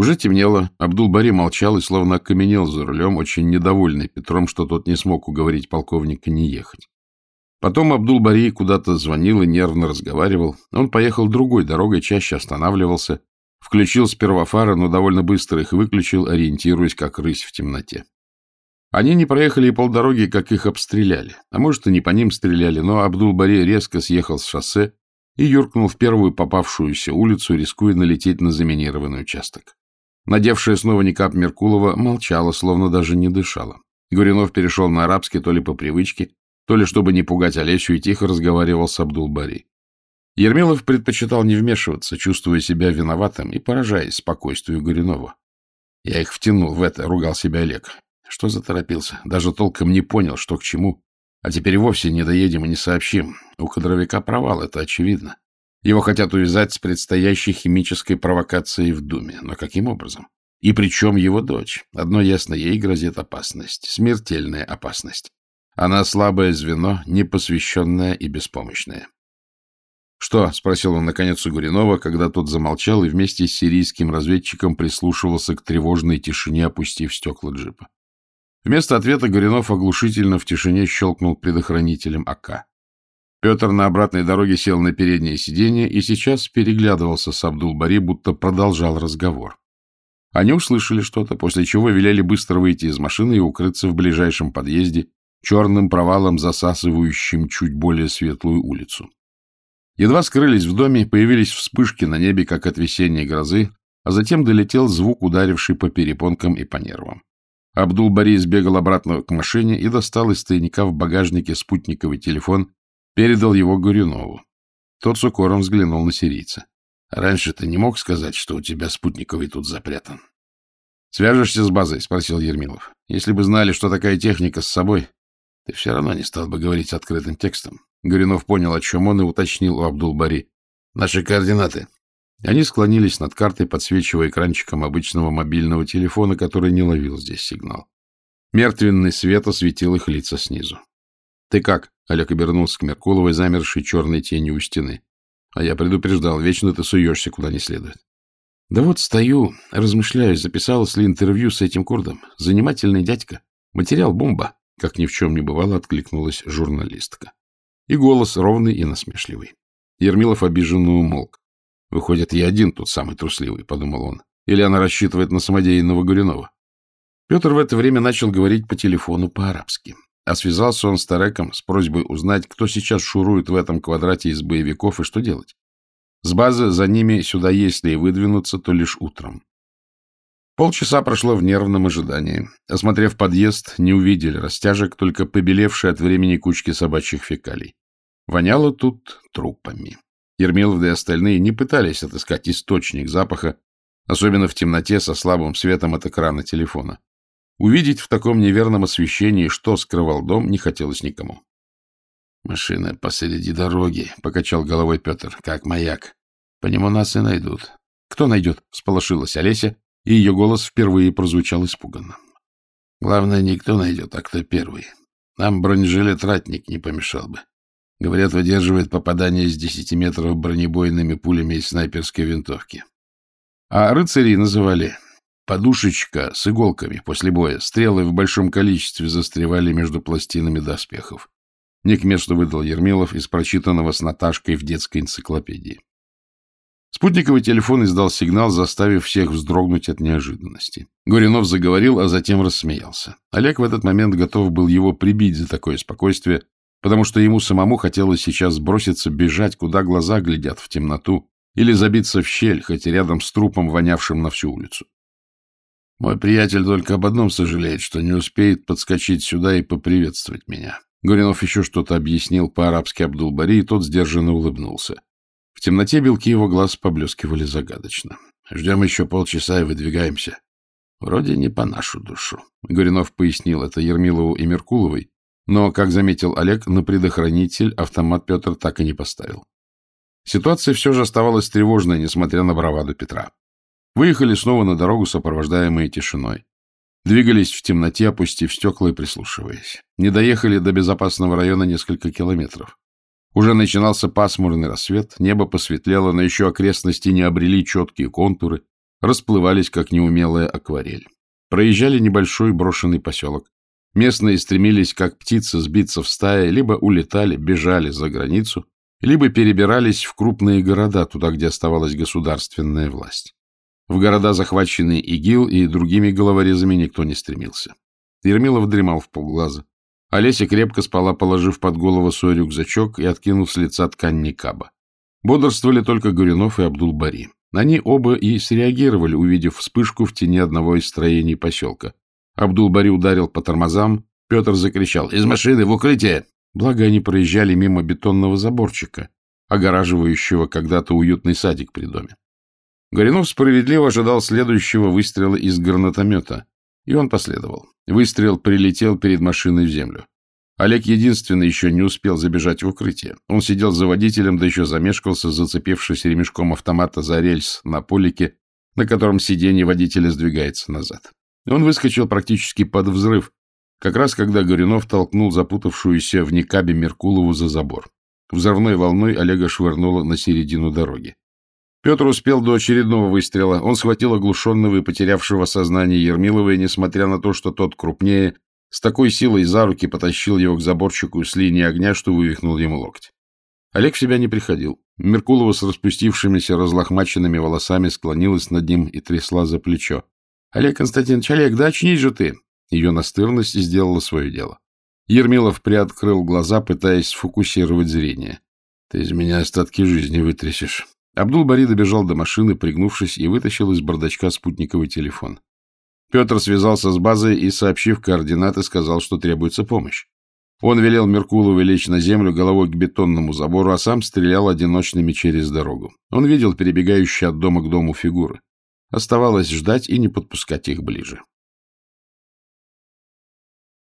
Уже темнело, Абдул-Бари молчал и словно окаменел за рулем, очень недовольный Петром, что тот не смог уговорить полковника не ехать. Потом Абдул-Бари куда-то звонил и нервно разговаривал. Он поехал другой дорогой, чаще останавливался, включил сперва фары, но довольно быстро их выключил, ориентируясь как рысь в темноте. Они не проехали и полдороги, как их обстреляли. А может, и не по ним стреляли, но Абдул-Бари резко съехал с шоссе и юркнул в первую попавшуюся улицу, рискуя налететь на заминированный участок. Надевшая снова никап Меркулова молчала, словно даже не дышала. Гуринов перешел на арабский то ли по привычке, то ли чтобы не пугать Олесю, и тихо разговаривал с Абдул-Бари. Ермилов предпочитал не вмешиваться, чувствуя себя виноватым и поражаясь спокойствию Горюнова. Я их втянул в это, ругал себя Олег. Что заторопился? Даже толком не понял, что к чему. А теперь вовсе не доедем и не сообщим. У кадровика провал, это очевидно. Его хотят увязать с предстоящей химической провокацией в Думе. Но каким образом? И причем его дочь? Одно ясно, ей грозит опасность. Смертельная опасность. Она слабое звено, непосвященное и беспомощное. «Что?» — спросил он, наконец, у Гуринова, когда тот замолчал и вместе с сирийским разведчиком прислушивался к тревожной тишине, опустив стекла джипа. Вместо ответа Горинов оглушительно в тишине щелкнул предохранителем АК. Петр на обратной дороге сел на переднее сиденье и сейчас переглядывался с Абдул-Бари, будто продолжал разговор. Они услышали что-то, после чего велели быстро выйти из машины и укрыться в ближайшем подъезде, черным провалом засасывающим чуть более светлую улицу. Едва скрылись в доме, появились вспышки на небе, как от весенней грозы, а затем долетел звук, ударивший по перепонкам и по нервам. Абдул-Бари сбегал обратно к машине и достал из тайника в багажнике спутниковый телефон, передал его Горюнову. Тот с укором взглянул на сирийца. — Раньше ты не мог сказать, что у тебя спутниковый тут запрятан? — Свяжешься с базой? — спросил Ермилов. — Если бы знали, что такая техника с собой, ты все равно не стал бы говорить открытым текстом. Горюнов понял, о чем он, и уточнил у Абдул-Бари. — Наши координаты. Они склонились над картой, подсвечивая экранчиком обычного мобильного телефона, который не ловил здесь сигнал. Мертвенный свет осветил их лица снизу. — Ты как? — Олег обернулся к Меркуловой, замершей черной тенью у стены. — А я предупреждал, вечно ты суешься куда не следует. — Да вот стою, размышляю, записалось ли интервью с этим курдом. Занимательный дядька. Материал бомба, как ни в чем не бывало, откликнулась журналистка. И голос ровный и насмешливый. Ермилов обиженно умолк. Выходит, я один тут самый трусливый, — подумал он. Или она рассчитывает на самодеянного Горюнова? Петр в это время начал говорить по телефону по-арабски. А связался он с Тареком с просьбой узнать, кто сейчас шурует в этом квадрате из боевиков и что делать. С базы за ними сюда, если и выдвинуться, то лишь утром. Полчаса прошло в нервном ожидании. Осмотрев подъезд, не увидели растяжек, только побелевшие от времени кучки собачьих фекалий. Воняло тут трупами. Ермилов и остальные не пытались отыскать источник запаха, особенно в темноте со слабым светом от экрана телефона. Увидеть в таком неверном освещении, что скрывал дом, не хотелось никому. — Машина посреди дороги, — покачал головой Петр, — как маяк. По нему нас и найдут. — Кто найдет? — сполошилась Олеся, и ее голос впервые прозвучал испуганно. — Главное, никто найдет, а кто первый. Нам бронежилет-ратник не помешал бы. Говорят, выдерживает попадание с десяти метров бронебойными пулями из снайперской винтовки. А рыцарей называли подушечка с иголками после боя. Стрелы в большом количестве застревали между пластинами доспехов. Не к месту выдал Ермилов из прочитанного с Наташкой в детской энциклопедии. Спутниковый телефон издал сигнал, заставив всех вздрогнуть от неожиданности. Горинов заговорил, а затем рассмеялся. Олег в этот момент готов был его прибить за такое спокойствие, потому что ему самому хотелось сейчас броситься бежать, куда глаза глядят в темноту, или забиться в щель, хоть рядом с трупом, вонявшим на всю улицу. Мой приятель только об одном сожалеет, что не успеет подскочить сюда и поприветствовать меня. Горинов еще что-то объяснил по-арабски Абдул-Бари, и тот сдержанно улыбнулся. В темноте белки его глаз поблескивали загадочно. Ждем еще полчаса и выдвигаемся. Вроде не по нашу душу. Горинов пояснил это Ермилову и Меркуловой, но, как заметил Олег, на предохранитель автомат Петр так и не поставил. Ситуация все же оставалась тревожной, несмотря на браваду Петра. Выехали снова на дорогу, сопровождаемые тишиной. Двигались в темноте, опустив стекла и прислушиваясь. Не доехали до безопасного района несколько километров. Уже начинался пасмурный рассвет, небо посветлело, но еще окрестности не обрели четкие контуры, расплывались, как неумелая акварель. Проезжали небольшой брошенный поселок. Местные стремились, как птицы, сбиться в стаи, либо улетали, бежали за границу, либо перебирались в крупные города, туда, где оставалась государственная власть. В города, захваченные ИГИЛ и другими головорезами, никто не стремился. Ермилов дремал в полглаза. Олеся крепко спала, положив под голову свой рюкзачок и откинув с лица ткань никаба. Бодрствовали только Горюнов и Абдул-Бари. Они оба и среагировали, увидев вспышку в тени одного из строений поселка. Абдул-Бари ударил по тормозам, Петр закричал «Из машины, в укрытие!» Благо они проезжали мимо бетонного заборчика, огораживающего когда-то уютный садик при доме. Горинов справедливо ожидал следующего выстрела из гранатомета, и он последовал. Выстрел прилетел перед машиной в землю. Олег единственный еще не успел забежать в укрытие. Он сидел за водителем, да еще замешкался, зацепившись ремешком автомата за рельс на полике, на котором сиденье водителя сдвигается назад. Он выскочил практически под взрыв, как раз когда Горюнов толкнул запутавшуюся в никабе Меркулову за забор. Взрывной волной Олега швырнуло на середину дороги. Петр успел до очередного выстрела. Он схватил оглушенного и потерявшего сознание Ермилова, и, несмотря на то, что тот крупнее, с такой силой за руки потащил его к заборчику с линии огня, что вывихнул ему локоть. Олег в себя не приходил. Меркулова с распустившимися разлохмаченными волосами склонилась над ним и трясла за плечо. — Олег Константинович, Олег, да очнись же ты! Ее настырность сделала свое дело. Ермилов приоткрыл глаза, пытаясь сфокусировать зрение. — Ты из меня остатки жизни вытрясешь. Абдул-Бари добежал до машины, пригнувшись, и вытащил из бардачка спутниковый телефон. Петр связался с базой и, сообщив координаты, сказал, что требуется помощь. Он велел Меркулову лечь на землю головой к бетонному забору, а сам стрелял одиночными через дорогу. Он видел перебегающие от дома к дому фигуры. Оставалось ждать и не подпускать их ближе.